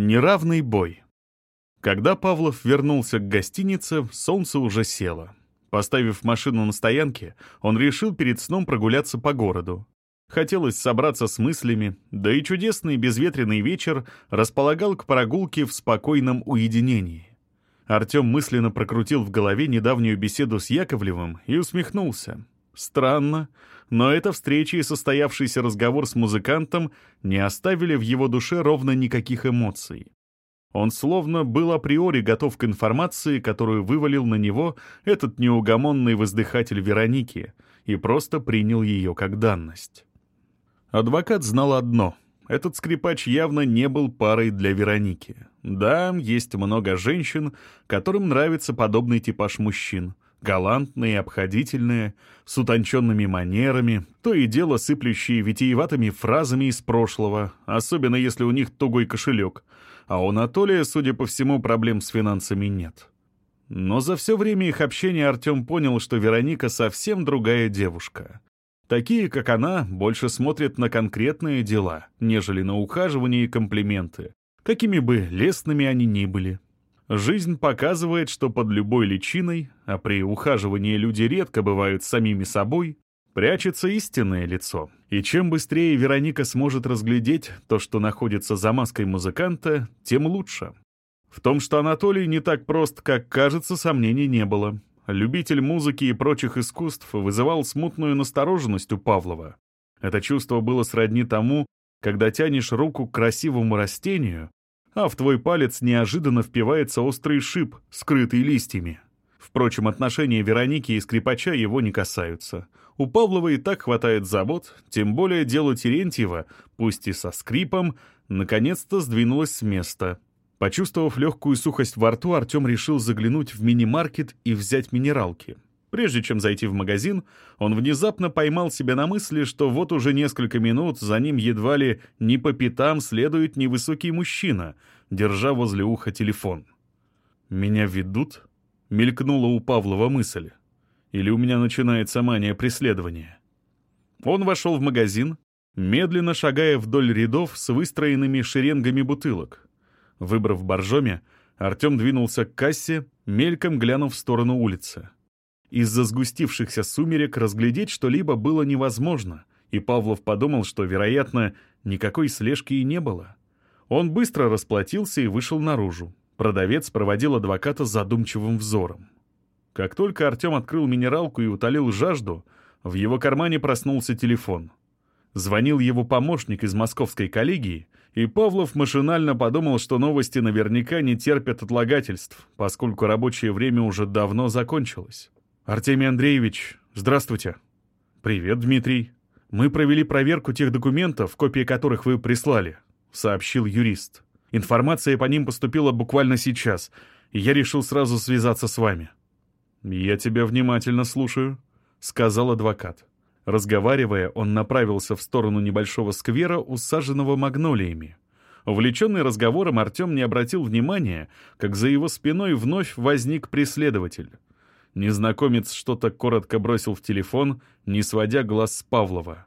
Неравный бой. Когда Павлов вернулся к гостинице, солнце уже село. Поставив машину на стоянке, он решил перед сном прогуляться по городу. Хотелось собраться с мыслями, да и чудесный безветренный вечер располагал к прогулке в спокойном уединении. Артем мысленно прокрутил в голове недавнюю беседу с Яковлевым и усмехнулся. Странно, но эта встреча и состоявшийся разговор с музыкантом не оставили в его душе ровно никаких эмоций. Он словно был априори готов к информации, которую вывалил на него этот неугомонный воздыхатель Вероники, и просто принял ее как данность. Адвокат знал одно — этот скрипач явно не был парой для Вероники. Да, есть много женщин, которым нравится подобный типаж мужчин. Галантные, обходительные, с утонченными манерами, то и дело сыплющие витиеватыми фразами из прошлого, особенно если у них тугой кошелек. А у Анатолия, судя по всему, проблем с финансами нет. Но за все время их общения Артем понял, что Вероника совсем другая девушка. Такие, как она, больше смотрят на конкретные дела, нежели на ухаживание и комплименты, какими бы лестными они ни были. Жизнь показывает, что под любой личиной, а при ухаживании люди редко бывают самими собой, прячется истинное лицо. И чем быстрее Вероника сможет разглядеть то, что находится за маской музыканта, тем лучше. В том, что Анатолий не так прост, как кажется, сомнений не было любитель музыки и прочих искусств, вызывал смутную настороженность у Павлова. Это чувство было сродни тому, когда тянешь руку к красивому растению, а в твой палец неожиданно впивается острый шип, скрытый листьями. Впрочем, отношения Вероники и скрипача его не касаются. У Павлова и так хватает забот, тем более дело Терентьева, пусть и со скрипом, наконец-то сдвинулось с места — Почувствовав легкую сухость во рту, Артем решил заглянуть в мини-маркет и взять минералки. Прежде чем зайти в магазин, он внезапно поймал себя на мысли, что вот уже несколько минут за ним едва ли не по пятам следует невысокий мужчина, держа возле уха телефон. «Меня ведут?» — мелькнула у Павлова мысль. «Или у меня начинается мания преследования?» Он вошел в магазин, медленно шагая вдоль рядов с выстроенными шеренгами бутылок. Выбрав боржоми, Артем двинулся к кассе, мельком глянув в сторону улицы. Из-за сгустившихся сумерек разглядеть что-либо было невозможно, и Павлов подумал, что, вероятно, никакой слежки и не было. Он быстро расплатился и вышел наружу. Продавец проводил адвоката задумчивым взором. Как только Артем открыл минералку и утолил жажду, в его кармане проснулся телефон. Звонил его помощник из московской коллегии и Павлов машинально подумал, что новости наверняка не терпят отлагательств, поскольку рабочее время уже давно закончилось. «Артемий Андреевич, здравствуйте». «Привет, Дмитрий. Мы провели проверку тех документов, копии которых вы прислали», — сообщил юрист. «Информация по ним поступила буквально сейчас, и я решил сразу связаться с вами». «Я тебя внимательно слушаю», — сказал адвокат. Разговаривая, он направился в сторону небольшого сквера, усаженного магнолиями. Увлеченный разговором, Артем не обратил внимания, как за его спиной вновь возник преследователь. Незнакомец что-то коротко бросил в телефон, не сводя глаз с Павлова.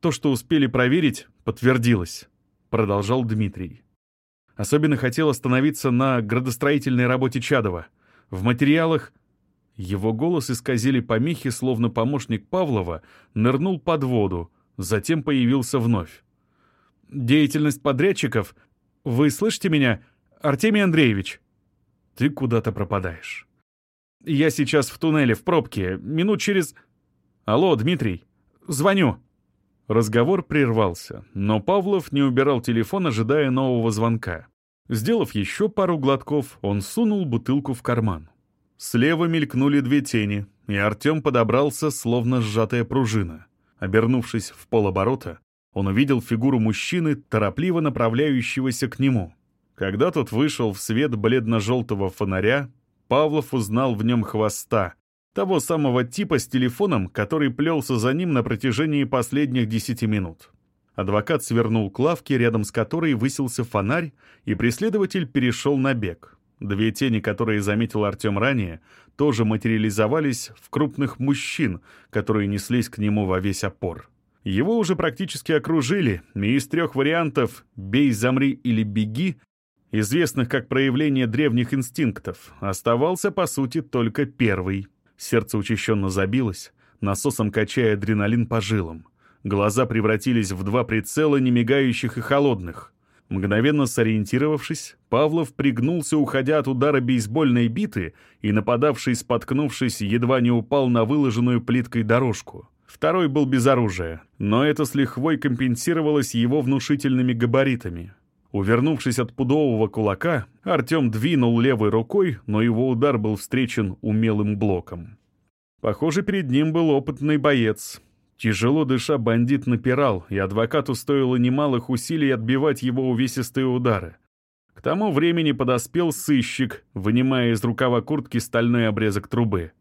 «То, что успели проверить, подтвердилось», — продолжал Дмитрий. Особенно хотел остановиться на градостроительной работе Чадова. В материалах его голос исказили помехи, словно помощник Павлова нырнул под воду, затем появился вновь. «Деятельность подрядчиков... Вы слышите меня, Артемий Андреевич?» «Ты куда-то пропадаешь». «Я сейчас в туннеле, в пробке, минут через...» «Алло, Дмитрий, звоню». Разговор прервался, но Павлов не убирал телефон, ожидая нового звонка. Сделав еще пару глотков, он сунул бутылку в карман. Слева мелькнули две тени, и Артем подобрался, словно сжатая пружина. Обернувшись в полоборота, он увидел фигуру мужчины, торопливо направляющегося к нему. Когда тот вышел в свет бледно-желтого фонаря, Павлов узнал в нем хвоста, того самого типа с телефоном, который плелся за ним на протяжении последних десяти минут. Адвокат свернул к лавке, рядом с которой высился фонарь, и преследователь перешел на бег. Две тени, которые заметил Артем ранее, тоже материализовались в крупных мужчин, которые неслись к нему во весь опор. Его уже практически окружили, и из трех вариантов «бей, замри или беги» известных как проявление древних инстинктов, оставался, по сути, только первый. Сердце учащенно забилось, насосом качая адреналин по жилам. Глаза превратились в два прицела, не мигающих и холодных. Мгновенно сориентировавшись, Павлов пригнулся, уходя от удара бейсбольной биты, и нападавший, споткнувшись, едва не упал на выложенную плиткой дорожку. Второй был без оружия, но это с лихвой компенсировалось его внушительными габаритами. Увернувшись от пудового кулака, Артем двинул левой рукой, но его удар был встречен умелым блоком. Похоже, перед ним был опытный боец. Тяжело дыша, бандит напирал, и адвокату стоило немалых усилий отбивать его увесистые удары. К тому времени подоспел сыщик, вынимая из рукава куртки стальной обрезок трубы.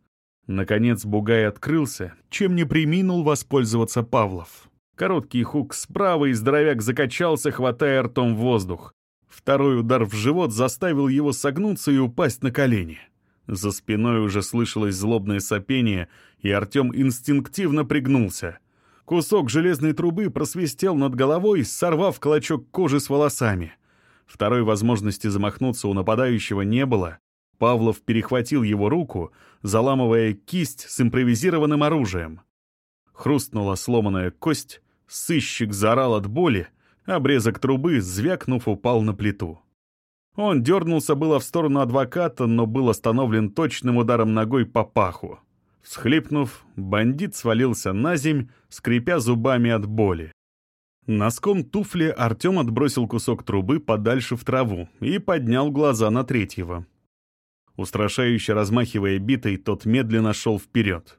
Наконец бугай открылся, чем не приминул воспользоваться Павлов. Короткий хук справа, и здоровяк закачался, хватая ртом воздух. Второй удар в живот заставил его согнуться и упасть на колени. За спиной уже слышалось злобное сопение, и Артем инстинктивно пригнулся. Кусок железной трубы просвистел над головой, сорвав клочок кожи с волосами. Второй возможности замахнуться у нападающего не было. Павлов перехватил его руку, заламывая кисть с импровизированным оружием. Хрустнула сломанная кость, Сыщик заорал от боли, обрезок трубы, звякнув, упал на плиту. Он дернулся было в сторону адвоката, но был остановлен точным ударом ногой по паху. Всхлипнув, бандит свалился на земь, скрипя зубами от боли. Носком туфли Артем отбросил кусок трубы подальше в траву и поднял глаза на третьего. Устрашающе размахивая битой, тот медленно шел вперед.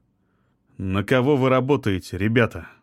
«На кого вы работаете, ребята?» —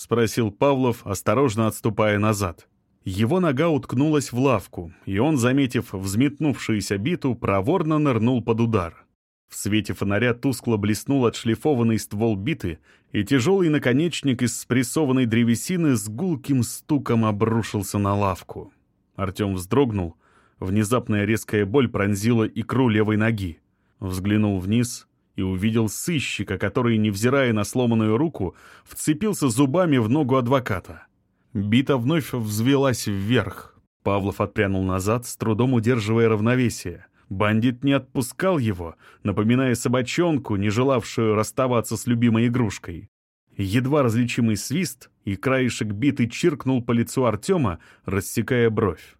спросил Павлов, осторожно отступая назад. Его нога уткнулась в лавку, и он, заметив взметнувшуюся биту, проворно нырнул под удар. В свете фонаря тускло блеснул отшлифованный ствол биты, и тяжелый наконечник из спрессованной древесины с гулким стуком обрушился на лавку. Артем вздрогнул, внезапная резкая боль пронзила икру левой ноги. Взглянул вниз и увидел сыщика, который, невзирая на сломанную руку, вцепился зубами в ногу адвоката. Бита вновь взвелась вверх. Павлов отпрянул назад, с трудом удерживая равновесие. Бандит не отпускал его, напоминая собачонку, не желавшую расставаться с любимой игрушкой. Едва различимый свист, и краешек биты чиркнул по лицу Артема, рассекая бровь.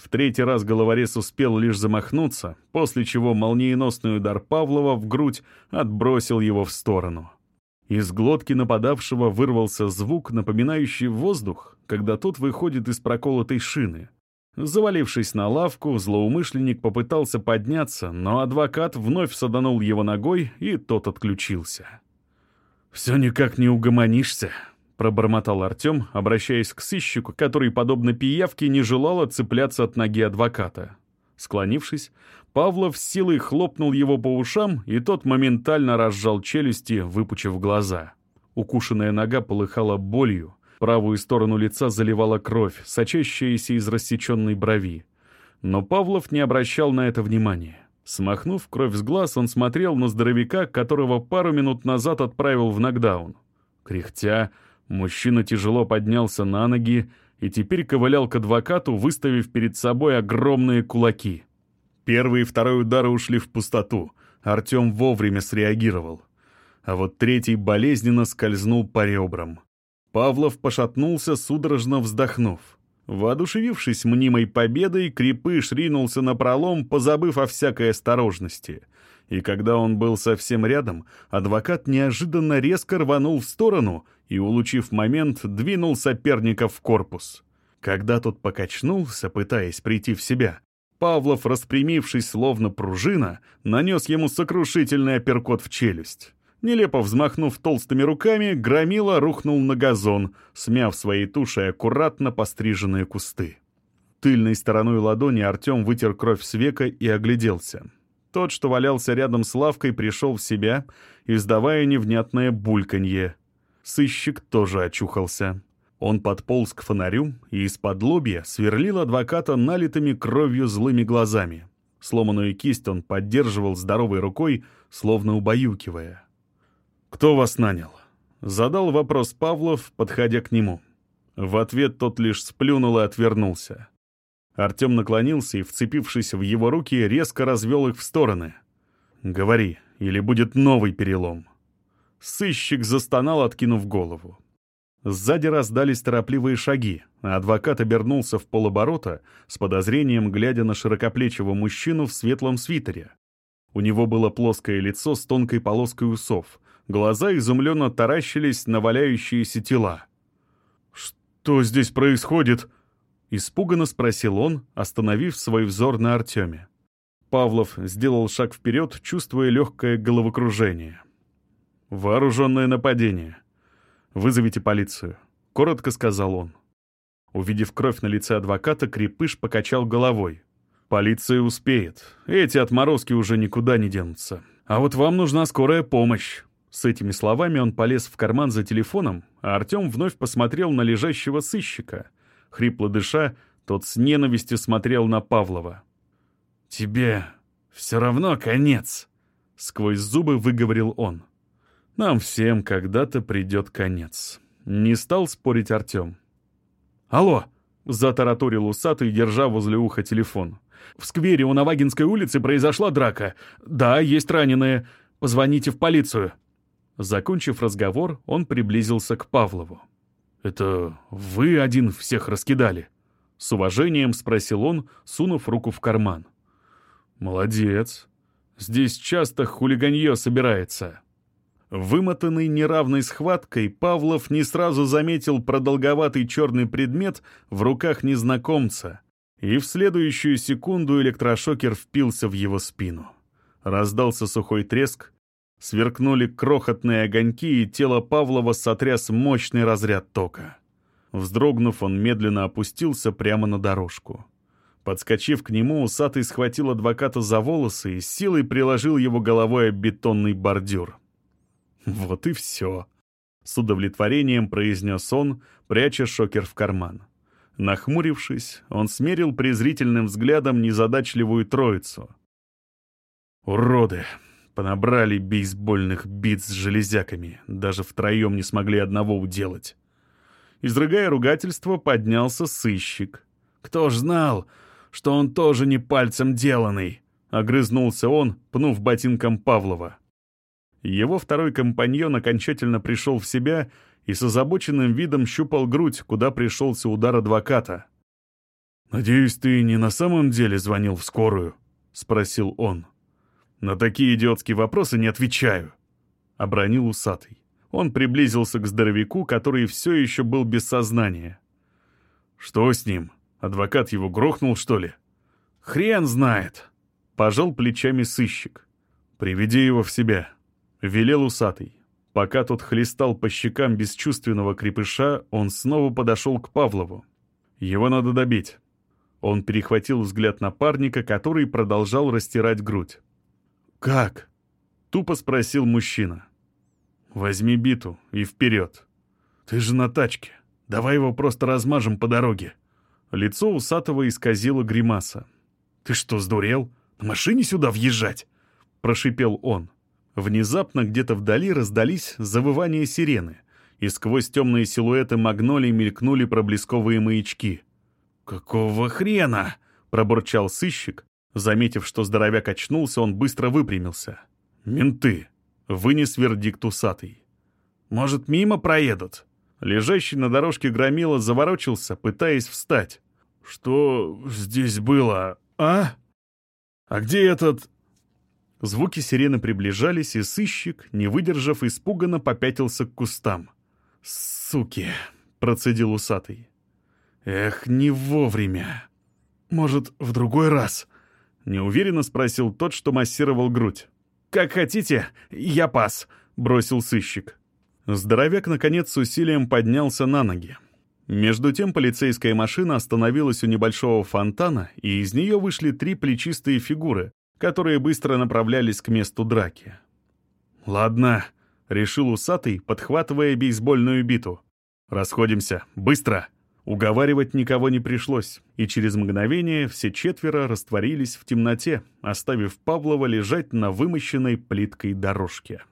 В третий раз головорез успел лишь замахнуться, после чего молниеносный удар Павлова в грудь отбросил его в сторону. Из глотки нападавшего вырвался звук, напоминающий воздух, когда тот выходит из проколотой шины. Завалившись на лавку, злоумышленник попытался подняться, но адвокат вновь саданул его ногой, и тот отключился. «Все никак не угомонишься», пробормотал Артем, обращаясь к сыщику, который, подобно пиявке, не желал отцепляться от ноги адвоката. Склонившись, Павлов силой хлопнул его по ушам, и тот моментально разжал челюсти, выпучив глаза. Укушенная нога полыхала болью, правую сторону лица заливала кровь, сочащаяся из рассеченной брови. Но Павлов не обращал на это внимания. Смахнув кровь с глаз, он смотрел на здоровяка, которого пару минут назад отправил в нокдаун. Кряхтя, Мужчина тяжело поднялся на ноги и теперь ковылял к адвокату, выставив перед собой огромные кулаки. Первый и второй удары ушли в пустоту. Артем вовремя среагировал. А вот третий болезненно скользнул по ребрам. Павлов пошатнулся, судорожно вздохнув. Воодушевившись мнимой победой, Крепыш ринулся на пролом, позабыв о всякой осторожности. И когда он был совсем рядом, адвокат неожиданно резко рванул в сторону и, улучив момент, двинул соперника в корпус. Когда тот покачнулся, пытаясь прийти в себя, Павлов, распрямившись словно пружина, нанес ему сокрушительный апперкот в челюсть. Нелепо взмахнув толстыми руками, Громила рухнул на газон, смяв своей тушей аккуратно постриженные кусты. Тыльной стороной ладони Артем вытер кровь с века и огляделся. Тот, что валялся рядом с лавкой, пришел в себя, издавая невнятное бульканье. Сыщик тоже очухался. Он подполз к фонарю и из-под лобья сверлил адвоката налитыми кровью злыми глазами. Сломанную кисть он поддерживал здоровой рукой, словно убаюкивая. «Кто вас нанял?» — задал вопрос Павлов, подходя к нему. В ответ тот лишь сплюнул и отвернулся. Артем наклонился и, вцепившись в его руки, резко развел их в стороны. «Говори, или будет новый перелом». Сыщик застонал, откинув голову. Сзади раздались торопливые шаги, а адвокат обернулся в полоборота с подозрением, глядя на широкоплечего мужчину в светлом свитере. У него было плоское лицо с тонкой полоской усов, глаза изумленно таращились на валяющиеся тела. «Что здесь происходит?» — испуганно спросил он, остановив свой взор на Артеме. Павлов сделал шаг вперед, чувствуя легкое головокружение. «Вооруженное нападение», «Вызовите полицию», — коротко сказал он. Увидев кровь на лице адвоката, Крепыш покачал головой. «Полиция успеет. Эти отморозки уже никуда не денутся. А вот вам нужна скорая помощь». С этими словами он полез в карман за телефоном, а Артем вновь посмотрел на лежащего сыщика. Хрипло дыша, тот с ненавистью смотрел на Павлова. «Тебе все равно конец», — сквозь зубы выговорил он. Нам всем когда-то придет конец. Не стал спорить Артем. «Алло!» — затараторил усатый, держа возле уха телефон. «В сквере у Навагинской улицы произошла драка. Да, есть раненые. Позвоните в полицию». Закончив разговор, он приблизился к Павлову. «Это вы один всех раскидали?» С уважением спросил он, сунув руку в карман. «Молодец. Здесь часто хулиганье собирается». Вымотанный неравной схваткой, Павлов не сразу заметил продолговатый черный предмет в руках незнакомца, и в следующую секунду электрошокер впился в его спину. Раздался сухой треск, сверкнули крохотные огоньки, и тело Павлова сотряс мощный разряд тока. Вздрогнув, он медленно опустился прямо на дорожку. Подскочив к нему, усатый схватил адвоката за волосы и силой приложил его головой об бетонный бордюр. Вот и все. С удовлетворением произнес он, пряча шокер в карман. Нахмурившись, он смерил презрительным взглядом незадачливую троицу. «Уроды! Понабрали бейсбольных бит с железяками, даже втроем не смогли одного уделать». Изрыгая ругательство, поднялся сыщик. «Кто ж знал, что он тоже не пальцем деланный?» — огрызнулся он, пнув ботинком Павлова. Его второй компаньон окончательно пришел в себя и с озабоченным видом щупал грудь, куда пришелся удар адвоката. «Надеюсь, ты не на самом деле звонил в скорую?» — спросил он. «На такие идиотские вопросы не отвечаю», — обронил усатый. Он приблизился к здоровяку, который все еще был без сознания. «Что с ним? Адвокат его грохнул, что ли?» «Хрен знает», — пожал плечами сыщик. «Приведи его в себя», Велел усатый. Пока тот хлестал по щекам бесчувственного крепыша, он снова подошел к Павлову. Его надо добить. Он перехватил взгляд напарника, который продолжал растирать грудь. «Как?» — тупо спросил мужчина. «Возьми биту и вперед. Ты же на тачке. Давай его просто размажем по дороге». Лицо усатого исказило гримаса. «Ты что, сдурел? На машине сюда въезжать?» — прошипел он. Внезапно где-то вдали раздались завывания сирены, и сквозь темные силуэты магнолий мелькнули проблесковые маячки. «Какого хрена?» — пробурчал сыщик. Заметив, что здоровяк очнулся, он быстро выпрямился. «Менты!» — вынес вердикт усатый. «Может, мимо проедут?» Лежащий на дорожке громила заворочился, пытаясь встать. «Что здесь было, а? А где этот...» Звуки сирены приближались, и сыщик, не выдержав, испуганно попятился к кустам. «Суки!» — процедил усатый. «Эх, не вовремя!» «Может, в другой раз?» — неуверенно спросил тот, что массировал грудь. «Как хотите, я пас», — бросил сыщик. Здоровяк, наконец, с усилием поднялся на ноги. Между тем полицейская машина остановилась у небольшого фонтана, и из нее вышли три плечистые фигуры, которые быстро направлялись к месту драки. «Ладно», — решил усатый, подхватывая бейсбольную биту. «Расходимся. Быстро!» Уговаривать никого не пришлось, и через мгновение все четверо растворились в темноте, оставив Павлова лежать на вымощенной плиткой дорожке.